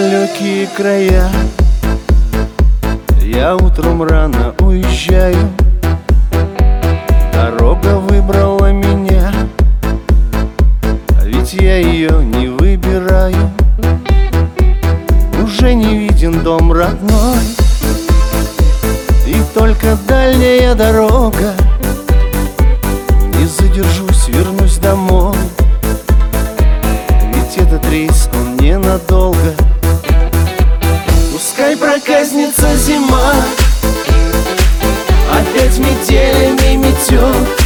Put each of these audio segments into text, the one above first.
далекие края. Я утром рано уезжаю. Дорога выбрала меня. Ведь я ее не выбираю. Уже не виден дом родной. И только дальняя дорога проказница зима. Опять метелями метет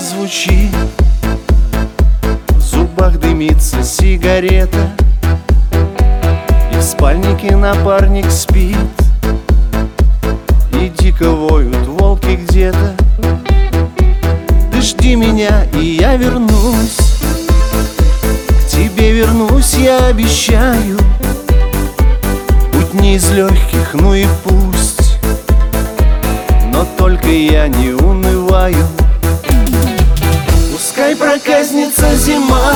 звучит. В зубах дымится сигарета. И в спальнике напарник спит. И дико воют волки где-то. Ты жди меня, и я вернусь. К тебе вернусь, я обещаю. Путь не из легких, ну и пусть. Но только я не унываю Проказница зима